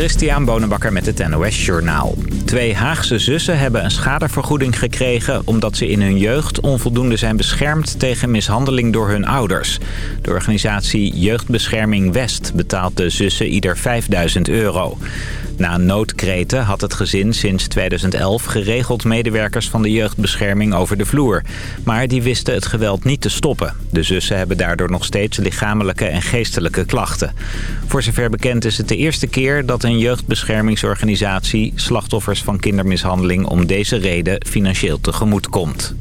Christian Bonenbakker met het NOS Journaal. Twee Haagse zussen hebben een schadevergoeding gekregen... omdat ze in hun jeugd onvoldoende zijn beschermd tegen mishandeling door hun ouders. De organisatie Jeugdbescherming West betaalt de zussen ieder 5000 euro. Na noodkreten had het gezin sinds 2011 geregeld medewerkers van de jeugdbescherming over de vloer. Maar die wisten het geweld niet te stoppen. De zussen hebben daardoor nog steeds lichamelijke en geestelijke klachten. Voor zover bekend is het de eerste keer dat een jeugdbeschermingsorganisatie slachtoffers van kindermishandeling om deze reden financieel tegemoet komt.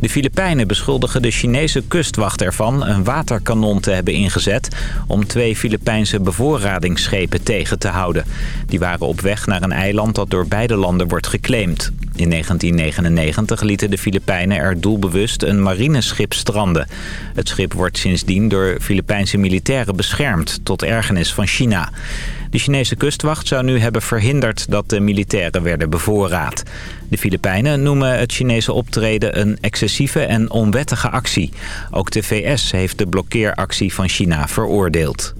De Filipijnen beschuldigen de Chinese kustwacht ervan een waterkanon te hebben ingezet... om twee Filipijnse bevoorradingsschepen tegen te houden. Die waren op weg naar een eiland dat door beide landen wordt geclaimd. In 1999 lieten de Filipijnen er doelbewust een marineschip stranden. Het schip wordt sindsdien door Filipijnse militairen beschermd, tot ergernis van China. De Chinese kustwacht zou nu hebben verhinderd dat de militairen werden bevoorraad. De Filipijnen noemen het Chinese optreden een excessieve en onwettige actie. Ook de VS heeft de blokkeeractie van China veroordeeld.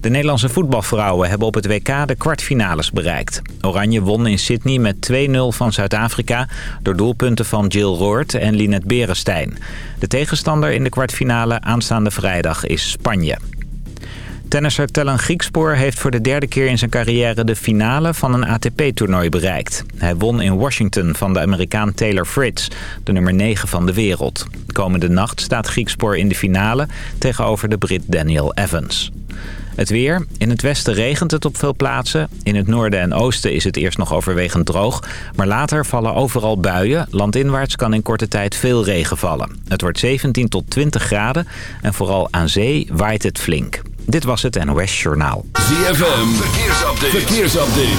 De Nederlandse voetbalvrouwen hebben op het WK de kwartfinales bereikt. Oranje won in Sydney met 2-0 van Zuid-Afrika... door doelpunten van Jill Roord en Linet Berenstein. De tegenstander in de kwartfinale aanstaande vrijdag is Spanje. Tennisser Tellen Griekspoor heeft voor de derde keer in zijn carrière de finale van een ATP-toernooi bereikt. Hij won in Washington van de Amerikaan Taylor Fritz, de nummer 9 van de wereld. Komende nacht staat Griekspoor in de finale tegenover de Brit Daniel Evans. Het weer. In het westen regent het op veel plaatsen. In het noorden en oosten is het eerst nog overwegend droog. Maar later vallen overal buien. Landinwaarts kan in korte tijd veel regen vallen. Het wordt 17 tot 20 graden. En vooral aan zee waait het flink. Dit was het NOS Journaal. ZFM. Verkeersupdate. Verkeersupdate.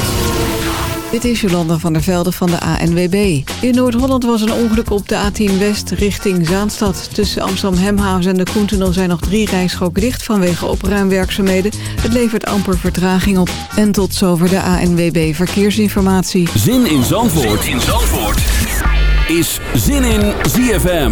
Dit is Jolanda van der Velde van de ANWB. In Noord-Holland was een ongeluk op de A10 West richting Zaanstad. Tussen Amsterdam-Hemhavens en de Koentunnel zijn nog drie rijstroken dicht vanwege opruimwerkzaamheden. Het levert amper vertraging op. En tot zover de ANWB Verkeersinformatie. Zin in Zandvoort, zin in Zandvoort. is Zin in ZFM.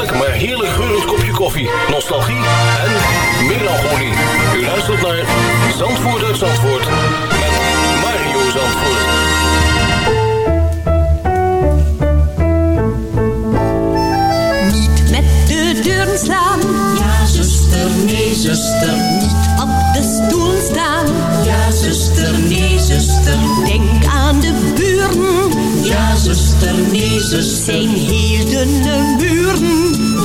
maar heerlijk geurend kopje koffie, nostalgie en melancholie. U luistert naar Zandvoort uit Zandvoort met Mario Zandvoort. Niet met de deuren slaan. Ja, zuster, nee, zuster. Niet op de stoel staan. Ja, zuster, nee, zuster. Denk aan de buren. Ja, zuster, nee, zuster. Zijn hier de buren.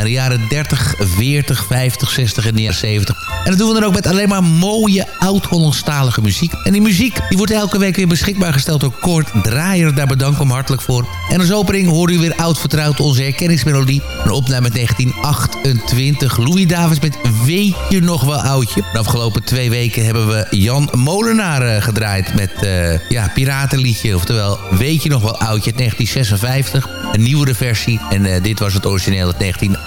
naar de jaren 30, 40, 50, 60 en de jaren 70. En dat doen we dan ook met alleen maar mooie oud-Hollandstalige muziek. En die muziek die wordt elke week weer beschikbaar gesteld door Kort Draaier. Daar bedank ik hem hartelijk voor. En als opening hoor u weer oud vertrouwd onze herkenningsmelodie. Een opname met 1928. Louis Davids met Weet je nog wel oudje? De afgelopen twee weken hebben we Jan Molenaar eh, gedraaid met uh, ja, Piratenliedje. Oftewel Weet je nog wel oudje? 1956. Een nieuwere versie. En uh, dit was het origineel uit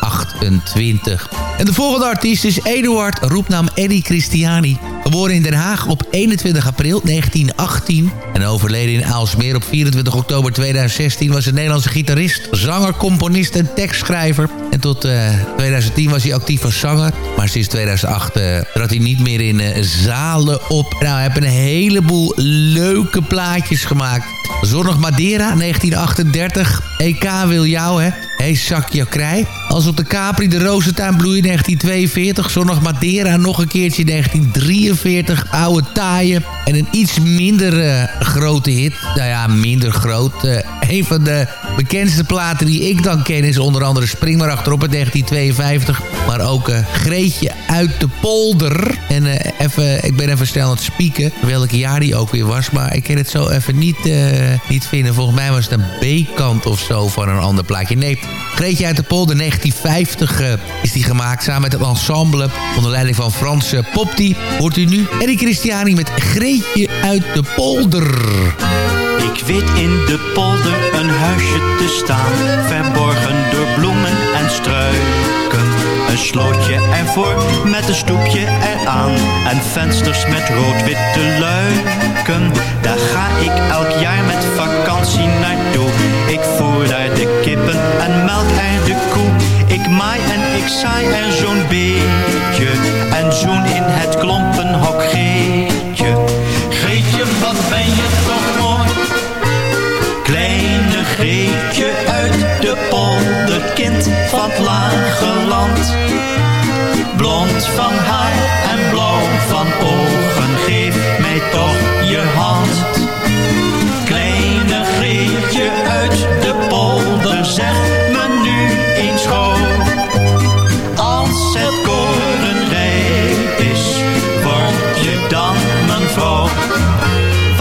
1928. En de volgende artiest is Eduard, roepnaam Eddie Christiani. Geboren in Den Haag op 21 april 1918 en overleden in Aalsmeer op 24 oktober 2016... was een Nederlandse gitarist, zanger, componist en tekstschrijver. En tot uh, 2010 was hij actief als zanger. Maar sinds 2008 uh, trad hij niet meer in uh, zalen op. Nou, hij heeft een heleboel leuke plaatjes gemaakt. Zonnig Madeira, 1938. EK wil jou, hè. Hey, zakje krij. Als op de Capri de rozentuin bloeien 1942. Zonnig Madeira nog een keertje 1943. Oude taaien. En een iets minder uh, grote hit. Nou ja, minder groot. Uh, een van de bekendste platen die ik dan ken is onder andere Spring maar achterop in 1952. Maar ook uh, Greetje uit de polder. En even, ik ben even snel aan het spieken welk jaar die ook weer was. Maar ik ken het zo even niet, niet vinden. Volgens mij was het een B-kant of zo van een ander plaatje. Nee, Greetje uit de polder 1950 uh, is die gemaakt samen met het ensemble onder leiding van Frans Popti. Hoort u nu Eddie Christiani met Greetje uit de polder. Ik weet in de polder een huisje te staan, verborgen door bloemen en struiken. Een slootje ervoor met een stoepje eraan en vensters met rood-witte luiken. Daar ga ik elk jaar met vakantie naartoe. Ik voer daar de kippen en melk er de koe. Ik maai en ik saai er zo'n beetje en zoen in het klompenhok Geetje. Geetje, wat ben je toch mooi. Kleine polder, van het lage land. Blond van haar en blauw van ogen, geef mij toch je hand. Kleine grietje uit de polder, zegt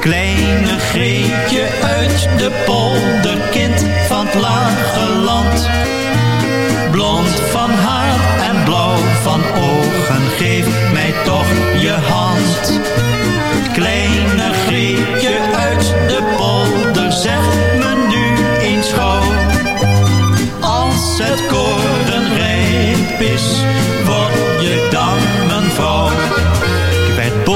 Kleine Greetje uit de polder, kind van het lage land. Blond van haar en blauw van ogen, geef mij toch je hand. Kleine Greetje uit de polder, zeg me nu eens gauw. Als het koren rijp is,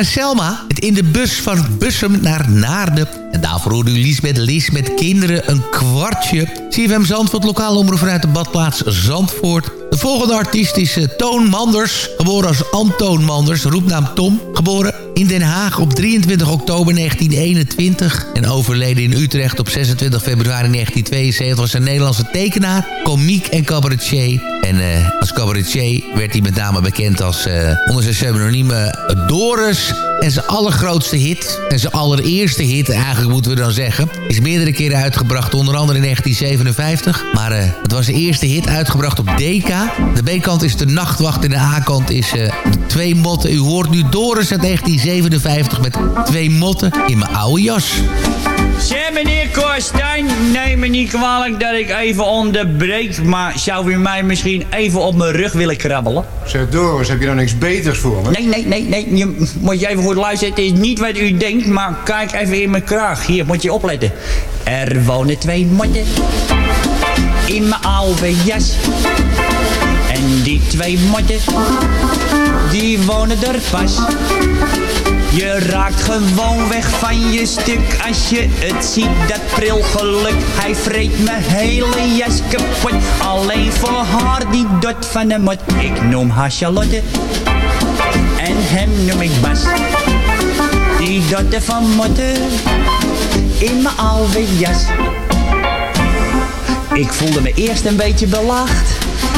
En Selma. Het in de bus van Bussum naar Naarden. En daarvoor hoorde u Liesbeth Lies met kinderen een kwartje. CFM Zandvoort, lokale omroep vanuit de badplaats Zandvoort. De volgende artiest is eh, Toon Manders. Geboren als Antoon Manders, roepnaam Tom. Geboren in Den Haag op 23 oktober 1921. En overleden in Utrecht op 26 februari 1972. Was een Nederlandse tekenaar, komiek en cabaretier. En eh, als cabaretier werd hij met name bekend als eh, onder zijn pseudoniem Doris. En zijn allergrootste hit, en zijn allereerste hit eigenlijk moeten we dan zeggen... is meerdere keren uitgebracht, onder andere in 1957. Maar het was de eerste hit uitgebracht op DK. De B-kant is De Nachtwacht en de A-kant is eh, De Twee Motten. U hoort nu Doris uit 1957 met Twee Motten in mijn oude jas. Zeg meneer Korstijn, neem me niet kwalijk dat ik even onderbreek, maar zou u mij misschien even op mijn rug willen krabbelen? Zeg Doris, heb je nou niks beters voor me? Nee, nee, nee, nee, je moet je even goed luisteren. Het is niet wat u denkt, maar kijk even in mijn kraag. Hier, moet je opletten. Er wonen twee motten in mijn oude jas. Die twee motten, die wonen er pas. Je raakt gewoon weg van je stuk als je het ziet, dat pril geluk. Hij vreet mijn hele jas kapot, alleen voor haar die dot van de mot. Ik noem haar Charlotte en hem noem ik Bas. Die dotte van motten in mijn oude jas. Ik voelde me eerst een beetje belacht.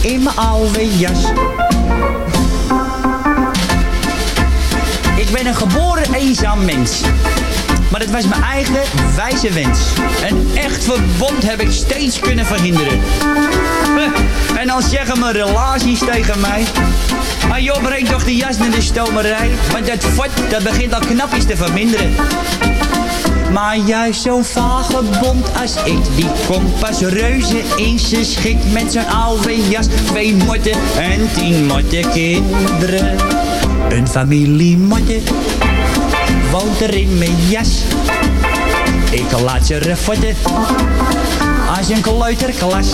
in mijn oude jas. Ik ben een geboren eenzaam mens. Maar het was mijn eigen wijze wens. Een echt verbond heb ik steeds kunnen verhinderen. En dan zeggen mijn relaties tegen mij. Maar joh, breng toch de jas naar de stomerij. Want dat fort, dat begint al knapjes te verminderen. Maar juist zo'n vagebond als ik, die komt pas reuze in zijn schik met zo'n oude jas. Twee motten en tien motten kinderen. Een familie motten woont er in mijn jas. Ik laat ze refotten als een kleuterklas.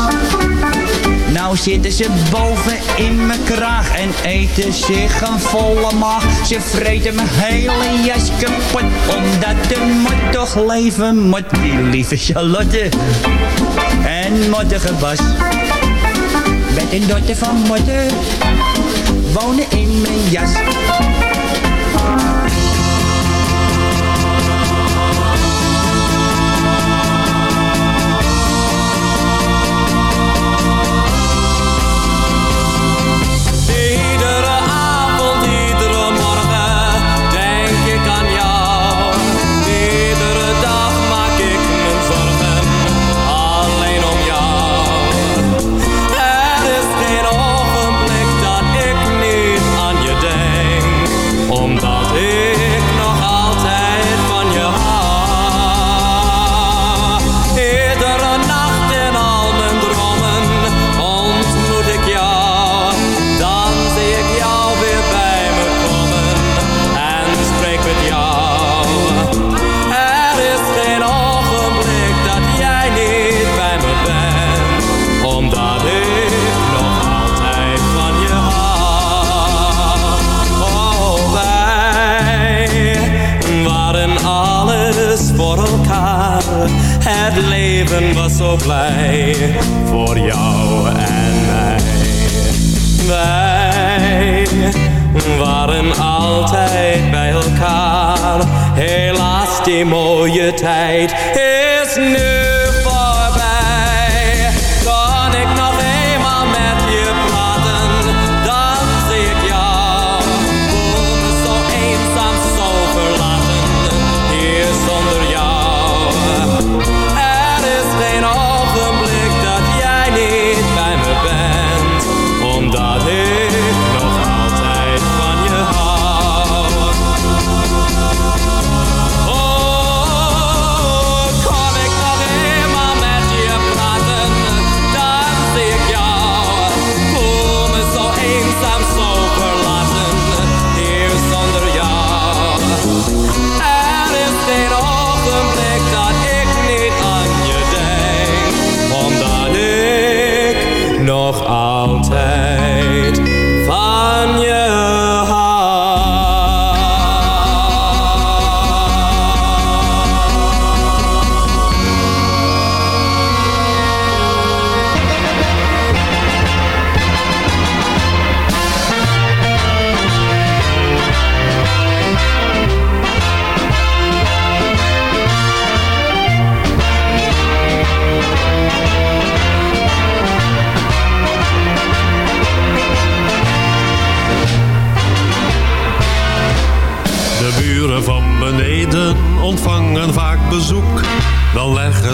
Nou zitten ze boven in mijn kraag en eten zich een volle maag. Ze vreten mijn hele jas kapot, omdat de mot toch leven moet. Die lieve Charlotte en mottige Bas. Met een dotter van motten wonen in mijn jas. Voor elkaar. Het leven was zo blij voor jou en mij. Wij waren altijd bij elkaar. Helaas, die mooie tijd is nu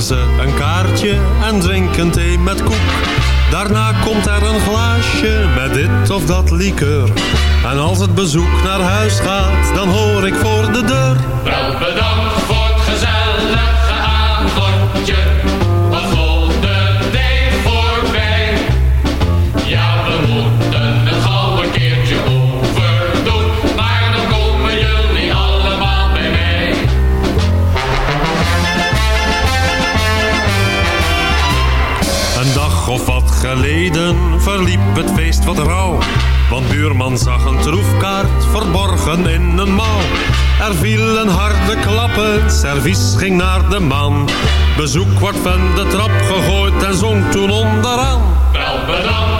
Een kaartje en drinken thee met koek. Daarna komt er een glaasje met dit of dat liqueur. En als het bezoek naar huis gaat, dan hoor ik voor de deur. Wel bedankt voor het gezellige avondje. Verliep het feest wat rauw. Want buurman zag een troefkaart verborgen in een mouw. Er vielen harde klappen, servies ging naar de man. Bezoek wordt van de trap gegooid en zong toen onderaan. Wel bedankt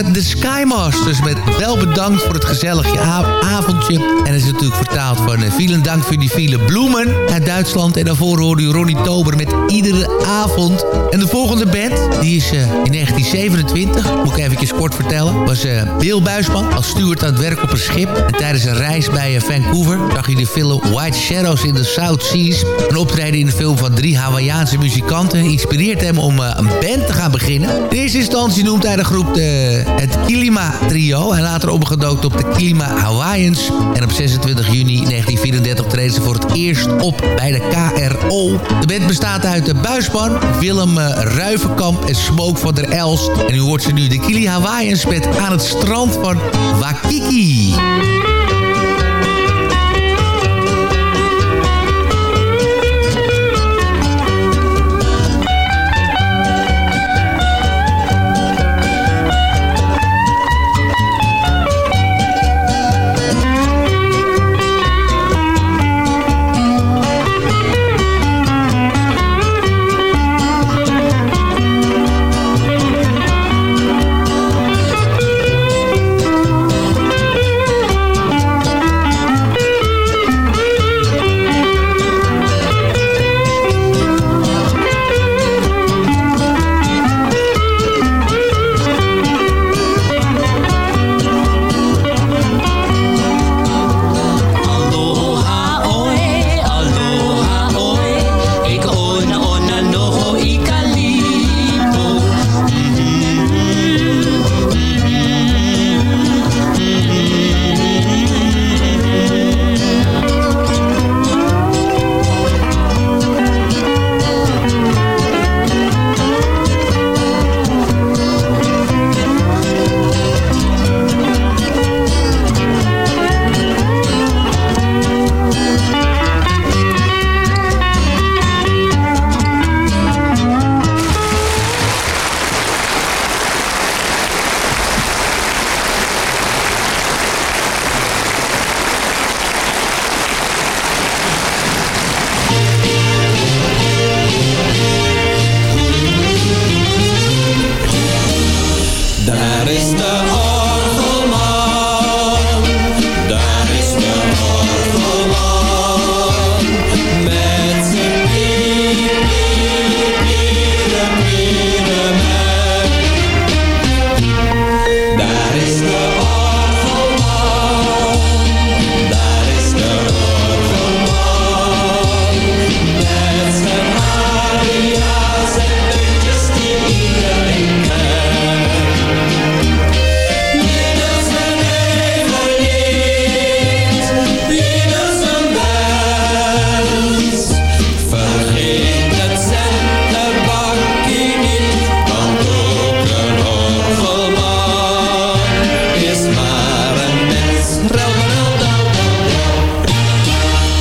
waren de Skymasters met wel bedankt voor het gezellige avondje. En het is natuurlijk vertaald van uh, vielen dank voor die vele bloemen uit Duitsland. En daarvoor hoorde u Ronnie Tober met iedere avond. En de volgende band, die is eh, in 1927, moet ik eventjes kort vertellen, was eh Bill Buisman als steward aan het werk op een schip. En tijdens een reis bij eh, Vancouver zag hij de film White Shadows in the South Seas. Een optreden in de film van drie Hawaïaanse muzikanten inspireert hem om eh, een band te gaan beginnen. In eerste instantie noemt hij de groep de, het Kilima Trio en later omgedoopt op de Kilima Hawaiians. En op 26 juni 1934 treden ze voor het eerst op bij de KRO. De band bestaat uit de Buisman, Willem eh, Ruivenkamp en Smoke van der Elst. En u hoort ze nu de Kili Hawaiians met Aan het strand van Wakiki.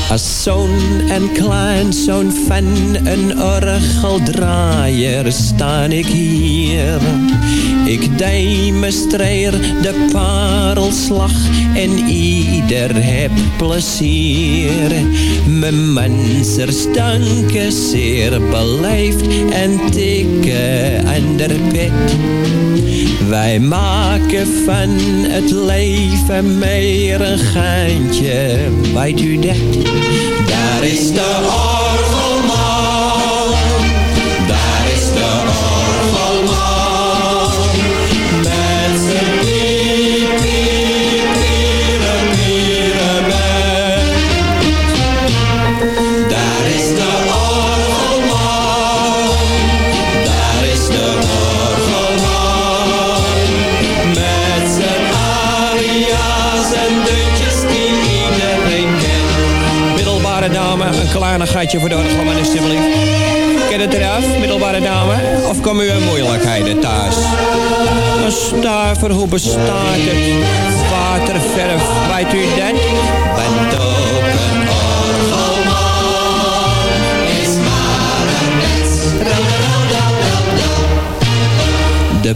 Als zoon en kleinzoon van een orgeldraaier staan ik hier. Ik demonstreer de parelslag en ieder heb plezier. Mijn mensers danken zeer beleefd en tikken aan de pet. Wij maken van het leven meer een geintje, weet u dat? Daar is de orgelman, een gatje voor de orgelman alsjeblieft. Ken het eraf, middelbare dame? Of komen u in moeilijkheden thuis? Een stuiver, hoe bestaat het? Waterverf, weet u dat? Bent ook een orgelman, is maar een mens. De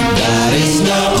Daar is de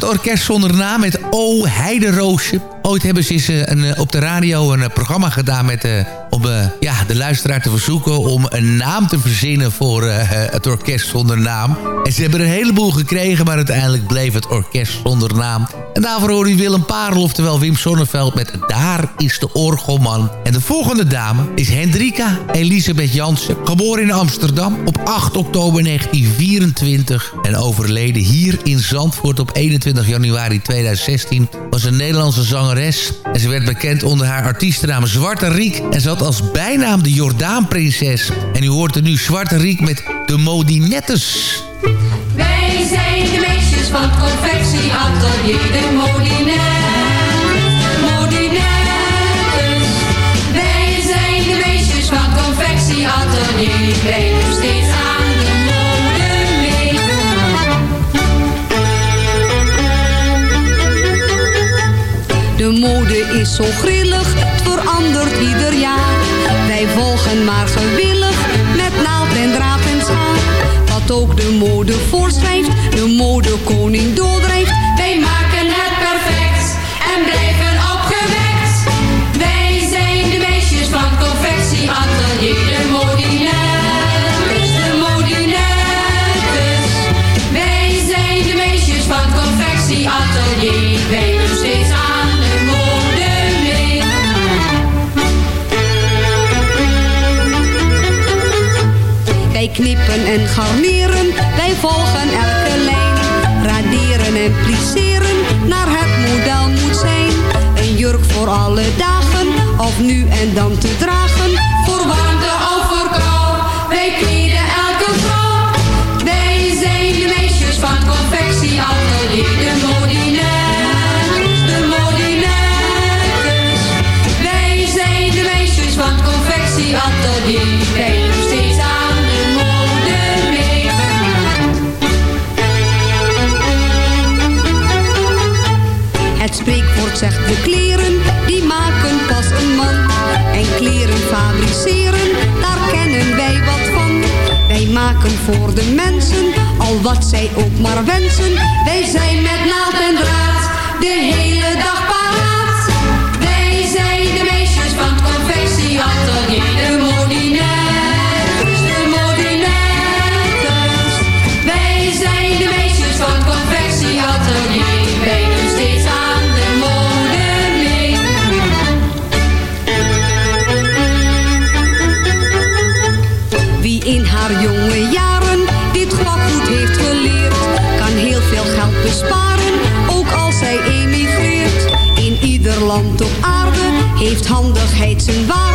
Het orkest zonder naam met O Heideroosje. Ooit hebben ze eens, eh, een, eh, op de radio een eh, programma gedaan met, om ja, de luisteraar te verzoeken om een naam te verzinnen voor het orkest zonder naam. En ze hebben er een heleboel gekregen, maar uiteindelijk bleef het orkest zonder naam. En daarvoor hoor u Willem Parel, oftewel Wim Sonneveld met Daar is de orgelman. En de volgende dame is Hendrika Elisabeth Jansen, geboren in Amsterdam op 8 oktober 1924 en overleden hier in Zandvoort op 21 januari 2016 was een Nederlandse zangeres. En ze werd bekend onder haar artiestennaam Zwarte Riek en had als bijnaam de Jordaanprinses. En u hoort er nu Zwarte Riek met de Modinettes. Wij zijn van confectieatelier, de Modinettes. Modinettes. Wij zijn de meisjes van het confectieatelier, wij steeds aan de mode mee. De mode is zo grillig, het verandert ieder jaar. Wij volgen maar gewillig, met naald en draad en schaar. Wat ook de mode voorschrijft, de nu en dan te dragen. Voor de mensen, al wat zij ook maar wensen. Wij zijn met naald en draad, de hele dag land op aarde heeft handigheid zijn waarde.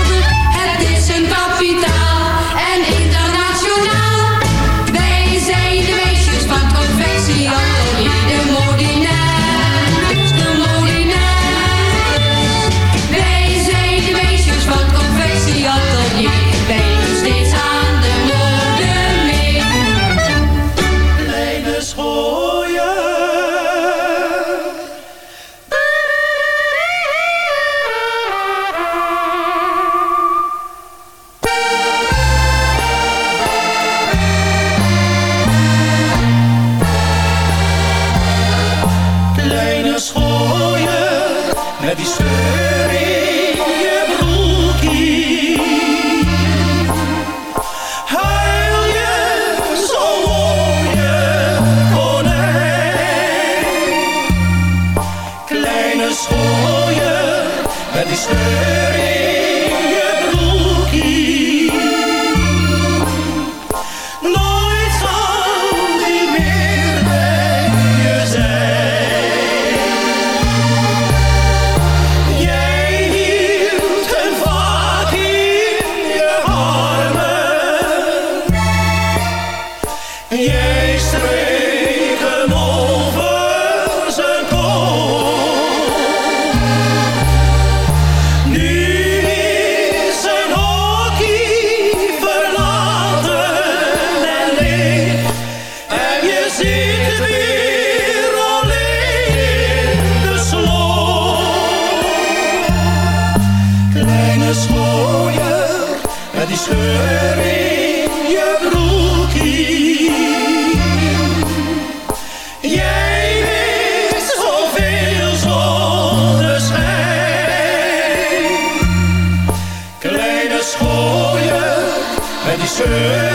você.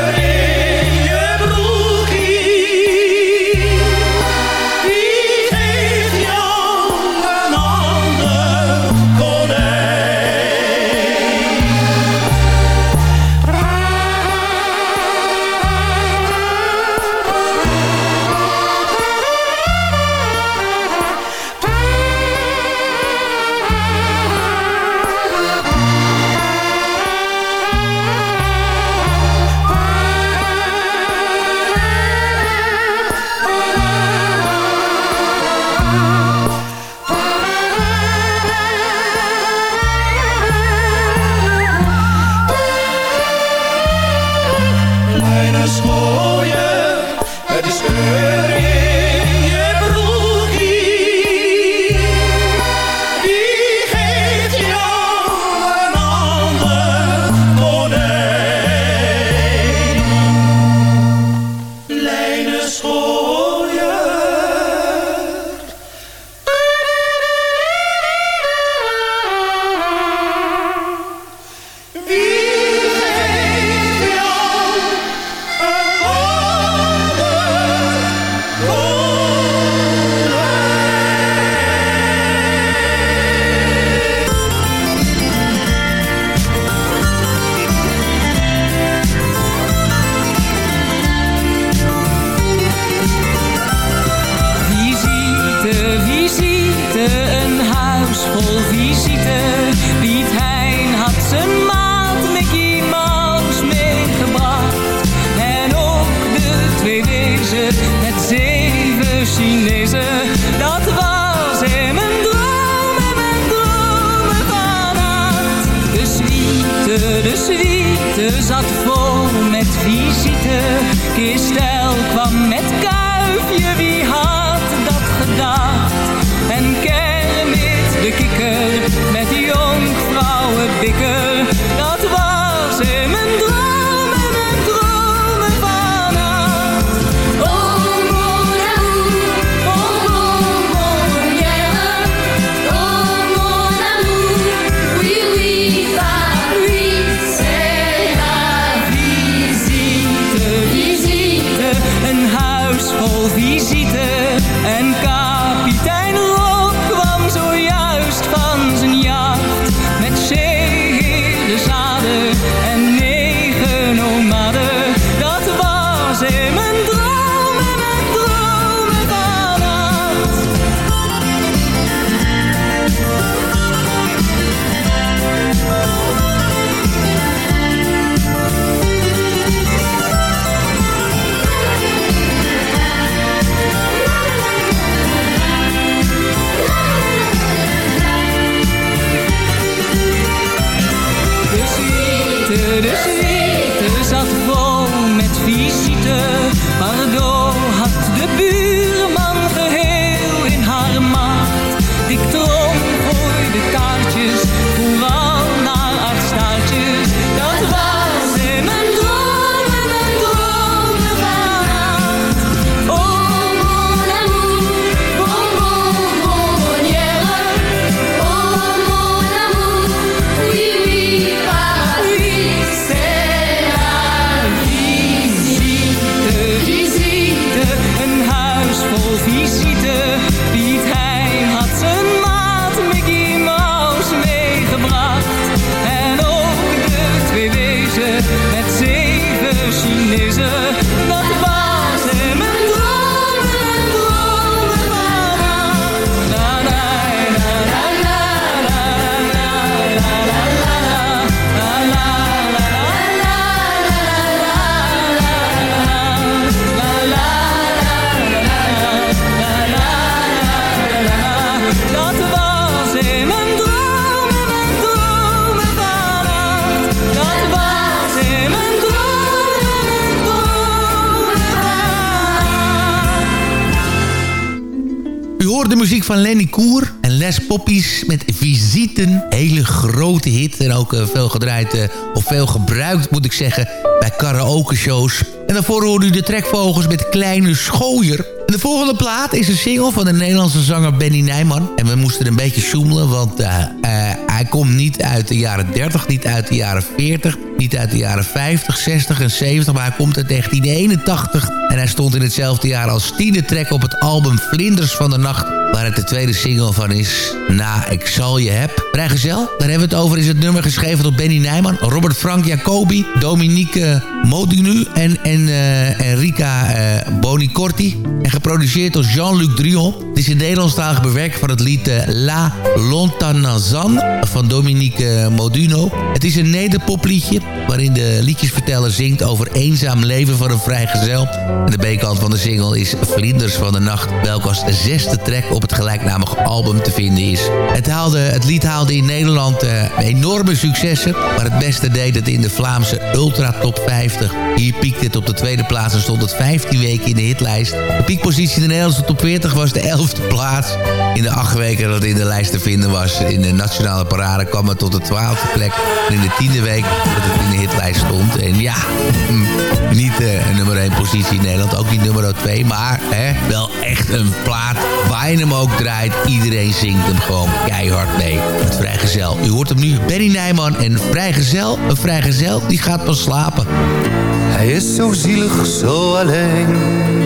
te zat voor. Eh, of veel gebruikt moet ik zeggen, bij karaoke shows. En daarvoor hoorde u de trekvogels met Kleine Schooier. En de volgende plaat is een single van de Nederlandse zanger Benny Nijman. En we moesten een beetje zoemelen, want eh, eh, hij komt niet uit de jaren 30, niet uit de jaren 40... niet uit de jaren 50, 60 en 70, maar hij komt uit 1981. En hij stond in hetzelfde jaar als tiende track op het album Vlinders van de Nacht waar het de tweede single van is, Na Ik Zal Je Heb. Vrijgezel, daar hebben we het over, is het nummer geschreven door Benny Nijman... Robert Frank Jacobi, Dominique Modunu en, en uh, Enrica uh, Bonicorti... en geproduceerd door Jean-Luc Drion. Het is een Nederlandstalige bewerking van het lied uh, La Lontanazan van Dominique Moduno. Het is een nederpopliedje waarin de liedjesverteller zingt over eenzaam leven van een vrijgezel. En de B-kant van de single is Vlinders van de Nacht, welke als zesde track op het gelijknamige album te vinden is. Het, haalde, het lied haalde in Nederland uh, enorme successen, maar het beste deed het in de Vlaamse Ultra Top 50. Hier piekte het op de tweede plaats en stond het 15 weken in de hitlijst. De piekpositie in de Nederlandse top 40 was de 11e plaats. In de acht weken dat het in de lijst te vinden was in de nationale parade kwam het tot de 12e plek. En in de tiende week dat het in de hitlijst stond. En ja, niet uh, een nummer 1 positie in Nederland, ook niet nummer 2. Maar hè, wel echt een plaat waar je hem ook draait. Iedereen zingt hem gewoon keihard mee. Het Vrijgezel. U hoort hem nu, Benny Nijman en Vrijgezel. Een Vrijgezel die gaat pas slapen. Hij is zo zielig, zo alleen.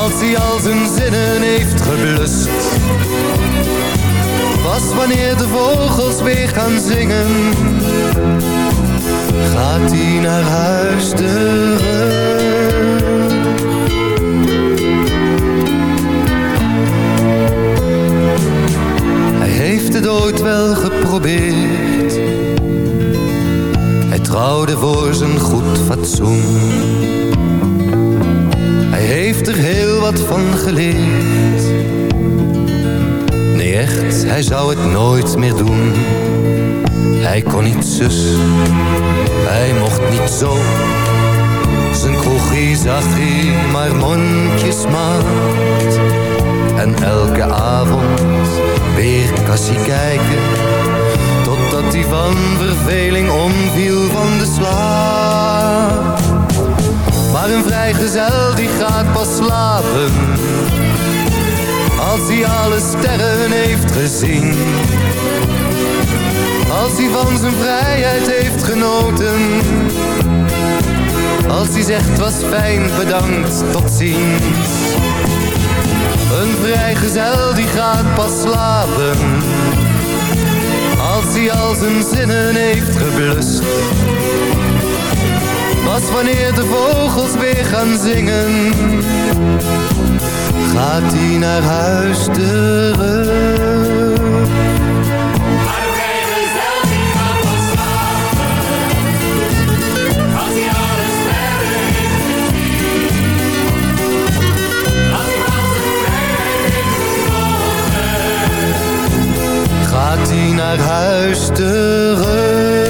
Als hij al zijn zinnen heeft geblust. Pas wanneer de vogels weer gaan zingen Gaat hij naar huis terug. Hij heeft het ooit wel geprobeerd. Trouwde voor zijn goed fatsoen. Heeft er heel wat van geleerd. Nee echt, hij zou het nooit meer doen. Hij kon niet zus, hij mocht niet zo. Zijn kroegie zag hij maar mondjesmaat. En elke avond weer kassie kijken dat hij van verveling omviel van de slaap. Maar een vrijgezel die gaat pas slapen, als hij alle sterren heeft gezien. Als hij van zijn vrijheid heeft genoten, als hij zegt was fijn bedankt tot ziens. Een vrijgezel die gaat pas slapen als hij al zijn zinnen heeft geblust. Wanneer de vogels weer gaan zingen, gaat hij naar huis terug. gaat hij naar huis terug.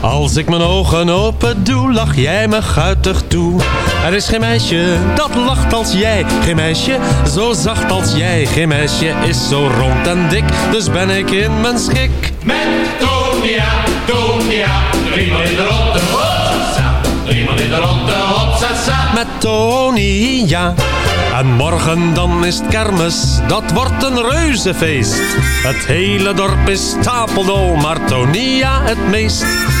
Als ik mijn ogen open doe, lach jij me guitig toe. Er is geen meisje dat lacht als jij. Geen meisje zo zacht als jij. Geen meisje is zo rond en dik, dus ben ik in mijn schik. Met Tonia, Tonia, driemaal in de ronde. Hopsasa, driemaal in de ronde. Hopsasa. Met Tony, ja. En morgen dan is het kermis, dat wordt een reuzenfeest. Het hele dorp is stapeldol, maar Tonia het meest.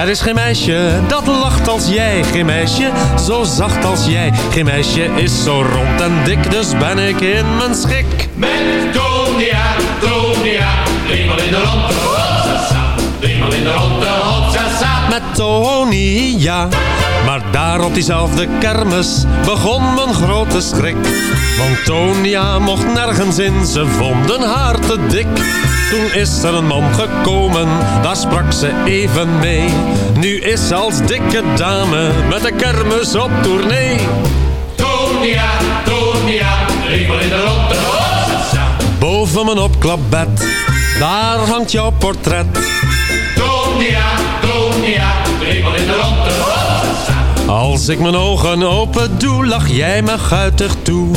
Er is geen meisje dat lacht als jij. Geen meisje zo zacht als jij. Geen meisje is zo rond en dik, dus ben ik in mijn schik. Met Tonia, Tonia, driemaal in de ronde. Hopsasa, driemaal in de ronde. Hopsasa. Met Tony, ja. Maar daar op diezelfde kermis begon mijn grote schrik. Want Tonia mocht nergens in, ze vonden haar te dik. Toen is er een man gekomen, daar sprak ze even mee. Nu is ze als dikke dame met de kermis op tournee. Tonia, Tonia, driemaal in de. Hopsasa. Boven mijn opklapbed, daar hangt jouw portret. Tonia, Tonia, driemaal in de. Hopsasa. Als ik mijn ogen open doe, lach jij me guitig toe.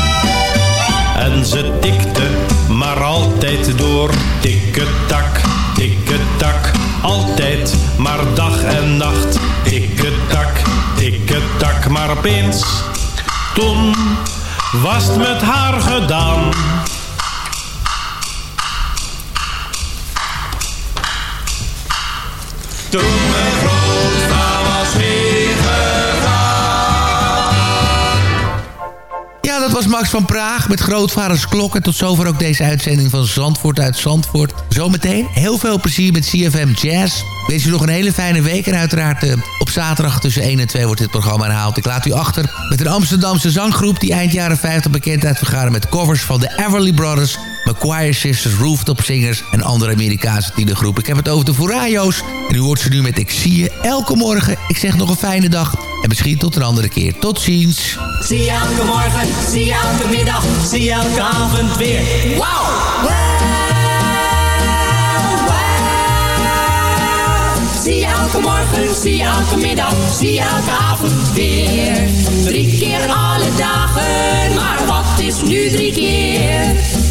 En ze tikte maar altijd door, tikketak, tikketak, altijd maar dag en nacht, tikketak, tikketak, maar opeens, toen was het met haar gedaan. Toen was Max van Praag met Grootvaders Klok. En tot zover ook deze uitzending van Zandvoort uit Zandvoort. Zometeen heel veel plezier met CFM Jazz. Wens u nog een hele fijne week. En uiteraard eh, op zaterdag tussen 1 en 2 wordt dit programma herhaald. Ik laat u achter met een Amsterdamse zanggroep... die eind jaren 50 bekendheid vergaren met covers van de Everly Brothers... McQuire Sisters, Rooftop Singers en andere Amerikaanse tienergroepen. Ik heb het over de Furayo's. En u hoort ze nu met Ik zie je elke morgen. Ik zeg nog een fijne dag. En misschien tot een andere keer. Tot ziens. Zie je elke morgen, zie je elke middag, zie je elke avond weer. Wauw! Zie elke morgen, zie elke middag, zie elke avond weer. Drie keer alle dagen, maar wat is nu drie keer?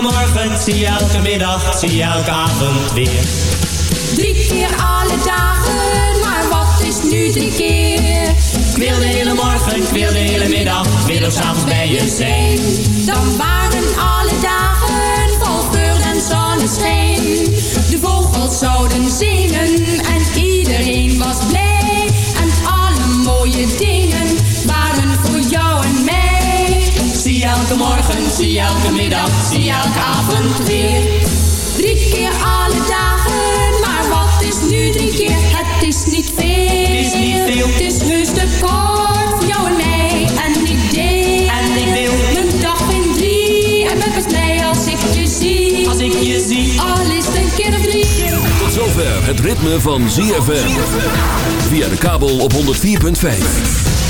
elke morgen, zie je elke middag, zie je elke avond weer. Drie keer alle dagen, maar wat is nu drie keer? Ik wil de hele morgen, ik wil de hele middag, ik wil ook s'avonds bij je zijn. Dan waren alle dagen vol geur en zonneschijn. De vogels zouden zingen en iedereen was blij. En alle mooie dingen elke morgen, zie je elke middag, zie je elke avond weer. Drie keer alle dagen, maar wat is nu drie keer? Het is niet veel. Het is niet veel. Het is heus te kort voor jou en mij. En ik deel. En ik deel. Mijn dag in drie. En ben best blij als ik je zie. Als ik je zie. Al is het een keer of drie. Tot zover het ritme van ZFM. Via de kabel op 104.5.